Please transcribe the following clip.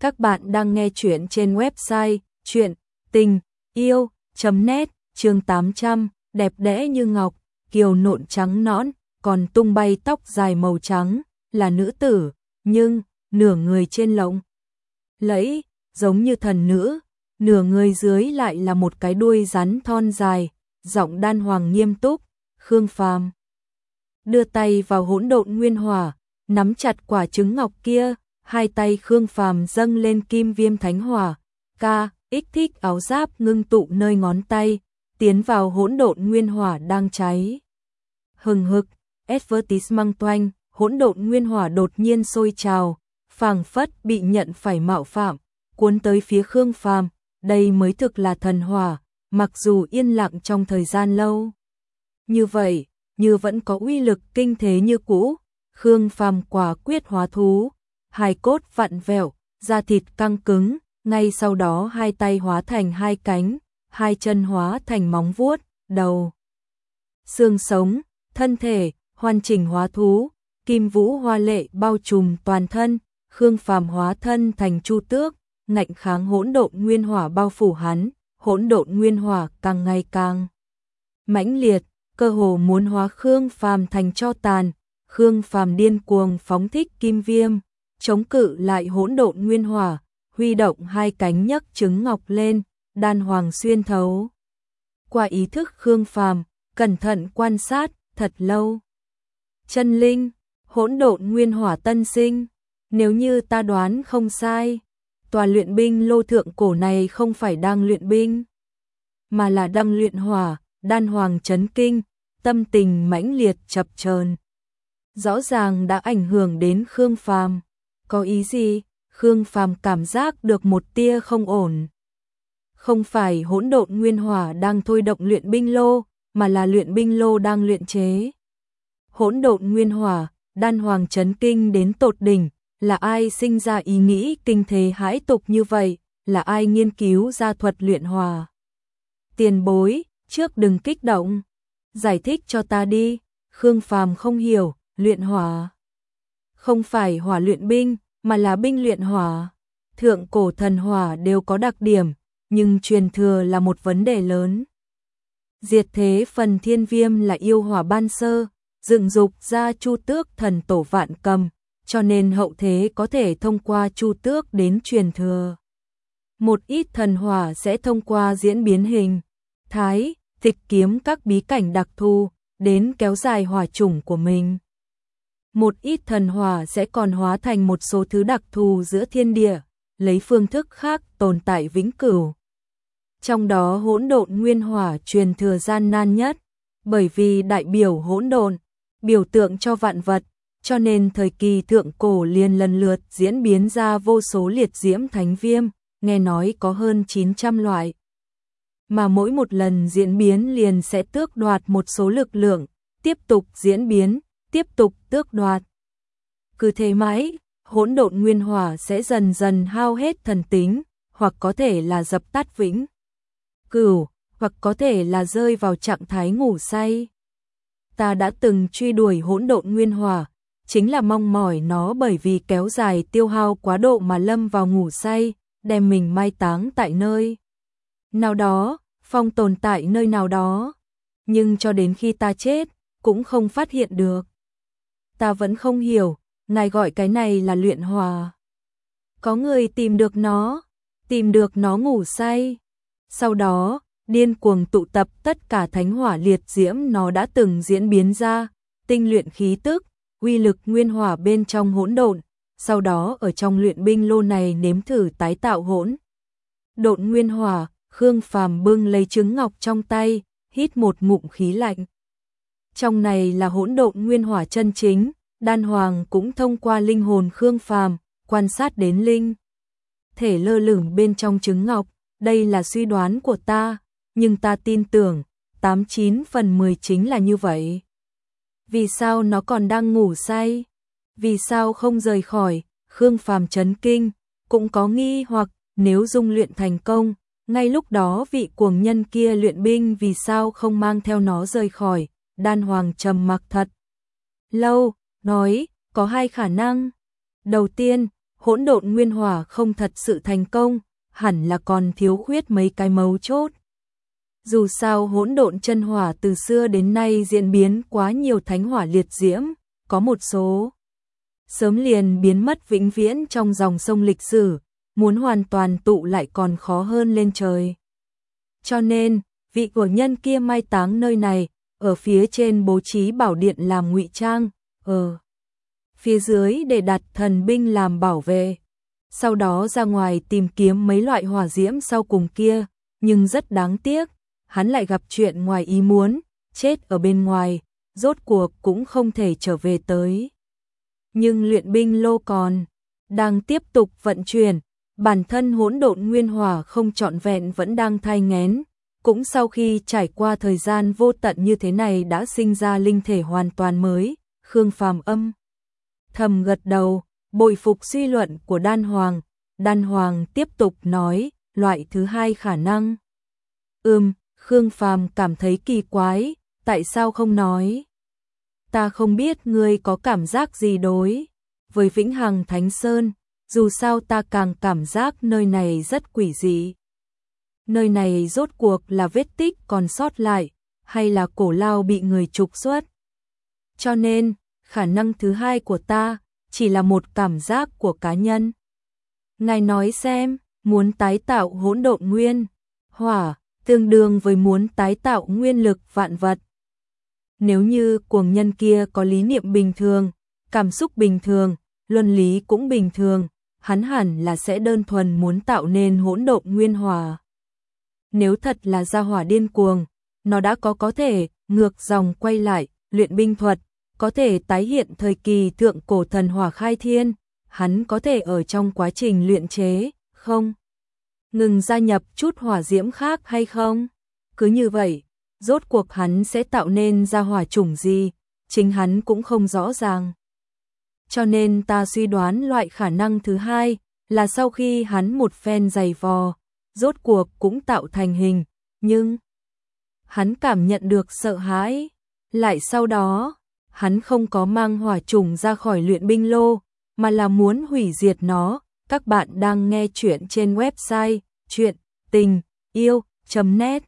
Các bạn đang nghe chuyện trên website chuyện tình yêu.net chương 800, đẹp đẽ như ngọc, kiều nộn trắng nõn, còn tung bay tóc dài màu trắng, là nữ tử, nhưng nửa người trên lộng. Lẫy, giống như thần nữ, nửa người dưới lại là một cái đuôi rắn thon dài, giọng đan hoàng nghiêm túc, Khương Phàm đưa tay vào hỗn độn nguyên hỏa, nắm chặt quả trứng ngọc kia, hai tay Khương Phàm dâng lên kim viêm thánh hỏa, ca, ích thích áo giáp ngưng tụ nơi ngón tay, tiến vào hỗn độn nguyên hỏa đang cháy. Hừng hực, advertisement toanh, hỗn độn nguyên hỏa đột nhiên sôi trào, phảng phất bị nhận phải mạo phạm, cuốn tới phía Khương Phàm, đây mới thực là thần hỏa, mặc dù yên lặng trong thời gian lâu. Như vậy, như vẫn có uy lực kinh thế như cũ, Khương Phàm quả quyết hóa thú, hai cốt vặn vẹo, da thịt căng cứng, ngay sau đó hai tay hóa thành hai cánh, hai chân hóa thành móng vuốt, đầu, xương sống, thân thể, hoàn chỉnh hóa thú, kim vũ hoa lệ bao trùm toàn thân, Khương Phàm hóa thân thành chu tước, ngạnh kháng hỗn độn nguyên hỏa bao phủ hắn, hỗn độn nguyên hỏa càng ngày càng mãnh liệt, cơ hồ muốn hóa Khương Phàm thành cho tàn, Khương Phàm điên cuồng phóng thích kim viêm, chống cự lại hỗn độn nguyên hỏa, huy động hai cánh nhấc trứng ngọc lên, đan hoàng xuyên thấu. Qua ý thức Khương Phàm, cẩn thận quan sát, thật lâu. Chân linh, hỗn độn nguyên hỏa tân sinh, nếu như ta đoán không sai, tòa luyện binh lô thượng cổ này không phải đang luyện binh, mà là đang luyện hỏa, đan hoàng chấn kinh, tâm tình mãnh liệt chập chờn. Rõ ràng đã ảnh hưởng đến Khương Phàm. Có ý gì? Khương Phàm cảm giác được một tia không ổn. Không phải hỗn độn nguyên hỏa đang thôi động luyện binh lô, mà là luyện binh lô đang luyện chế. Hỗn độn nguyên hỏa, đan hoàng chấn kinh đến tột đỉnh, là ai sinh ra ý nghĩ kinh thế hãi tục như vậy, là ai nghiên cứu ra thuật luyện hỏa. Tiền bối, trước đừng kích động, giải thích cho ta đi, Khương Phàm không hiểu, luyện hỏa. Không phải hỏa luyện binh, mà là binh luyện hỏa. Thượng cổ thần hỏa đều có đặc điểm, nhưng truyền thừa là một vấn đề lớn. Diệt thế phần thiên viêm là yêu hỏa ban sơ, dựng dục ra chu tước thần tổ vạn cầm, cho nên hậu thế có thể thông qua chu tước đến truyền thừa. Một ít thần hỏa sẽ thông qua diễn biến hình, thái, tịch kiếm các bí cảnh đặc thù, đến kéo dài hỏa chủng của mình một ít thần hỏa sẽ còn hóa thành một số thứ đặc thù giữa thiên địa, lấy phương thức khác tồn tại vĩnh cửu. Trong đó hỗn độn nguyên hỏa truyền thừa gian nan nhất, bởi vì đại biểu hỗn độn, biểu tượng cho vạn vật, cho nên thời kỳ thượng cổ liền lần lượt diễn biến ra vô số liệt diễm thánh viêm, nghe nói có hơn 900 loại. Mà mỗi một lần diễn biến liền sẽ tước đoạt một số lực lượng, tiếp tục diễn biến, tiếp tục tước đoạt. Cứ thế mãi, hỗn độn nguyên hỏa sẽ dần dần hao hết thần tính, hoặc có thể là dập tắt vĩnh. Cửu, hoặc có thể là rơi vào trạng thái ngủ say. Ta đã từng truy đuổi hỗn độn nguyên hỏa, chính là mong mỏi nó bởi vì kéo dài tiêu hao quá độ mà lâm vào ngủ say, đem mình mai táng tại nơi nào đó, phong tồn tại nơi nào đó. Nhưng cho đến khi ta chết, cũng không phát hiện được ta vẫn không hiểu, ngài gọi cái này là luyện hòa. Có người tìm được nó, tìm được nó ngủ say. Sau đó, điên cuồng tụ tập tất cả thánh hỏa liệt diễm nó đã từng diễn biến ra, tinh luyện khí tức, uy lực nguyên hỏa bên trong hỗn độn, sau đó ở trong luyện binh lô này nếm thử tái tạo hỗn. Độn nguyên hỏa, Khương Phàm bưng lấy trứng ngọc trong tay, hít một ngụm khí lạnh trong này là hỗn độn nguyên hỏa chân chính, đan hoàng cũng thông qua linh hồn Khương Phàm, quan sát đến linh thể lơ lửng bên trong trứng ngọc, đây là suy đoán của ta, nhưng ta tin tưởng, 89 phần 10 chính là như vậy. Vì sao nó còn đang ngủ say? Vì sao không rời khỏi? Khương Phàm chấn kinh, cũng có nghi hoặc nếu dung luyện thành công, ngay lúc đó vị cuồng nhân kia luyện binh vì sao không mang theo nó rời khỏi, đan hoàng trầm mặc thật. Lâu, nói, có hai khả năng. Đầu tiên, hỗn độn nguyên hỏa không thật sự thành công, hẳn là còn thiếu khuyết mấy cái mấu chốt. Dù sao hỗn độn chân hỏa từ xưa đến nay diễn biến quá nhiều thánh hỏa liệt diễm, có một số sớm liền biến mất vĩnh viễn trong dòng sông lịch sử, muốn hoàn toàn tụ lại còn khó hơn lên trời. Cho nên, vị của nhân kia mai táng nơi này, ở phía trên bố trí bảo điện làm ngụy trang, ở phía dưới để đặt thần binh làm bảo vệ. Sau đó ra ngoài tìm kiếm mấy loại hỏa diễm sau cùng kia, nhưng rất đáng tiếc, hắn lại gặp chuyện ngoài ý muốn, chết ở bên ngoài, rốt cuộc cũng không thể trở về tới. Nhưng luyện binh lô còn đang tiếp tục vận chuyển, bản thân hỗn độn nguyên hỏa không trọn vẹn vẫn đang thai ngén, cũng sau khi trải qua thời gian vô tận như thế này đã sinh ra linh thể hoàn toàn mới, Khương Phàm âm thầm gật đầu, bội phục suy luận của Đan Hoàng, Đan Hoàng tiếp tục nói, loại thứ hai khả năng. Ừm, Khương Phàm cảm thấy kỳ quái, tại sao không nói? Ta không biết ngươi có cảm giác gì đối với Vĩnh Hằng Thánh Sơn, dù sao ta càng cảm giác nơi này rất quỷ dị. Nơi này rốt cuộc là vết tích còn sót lại, hay là cổ lao bị người trục xuất. Cho nên, khả năng thứ hai của ta chỉ là một cảm giác của cá nhân. Ngài nói xem, muốn tái tạo hỗn độn nguyên, hỏa, tương đương với muốn tái tạo nguyên lực vạn vật. Nếu như cuồng nhân kia có lý niệm bình thường, cảm xúc bình thường, luân lý cũng bình thường, hắn hẳn là sẽ đơn thuần muốn tạo nên hỗn độn nguyên hòa. Nếu thật là gia hỏa điên cuồng, nó đã có có thể ngược dòng quay lại, luyện binh thuật, có thể tái hiện thời kỳ thượng cổ thần hỏa khai thiên, hắn có thể ở trong quá trình luyện chế, không? Ngừng gia nhập chút hỏa diễm khác hay không? Cứ như vậy, rốt cuộc hắn sẽ tạo nên ra hỏa chủng gì, chính hắn cũng không rõ ràng. Cho nên ta suy đoán loại khả năng thứ hai là sau khi hắn một phen dày vò, rốt cuộc cũng tạo thành hình, nhưng hắn cảm nhận được sợ hãi, lại sau đó, hắn không có mang hỏa trùng ra khỏi luyện binh lô, mà là muốn hủy diệt nó. Các bạn đang nghe chuyện trên website chuyện tình yêu.net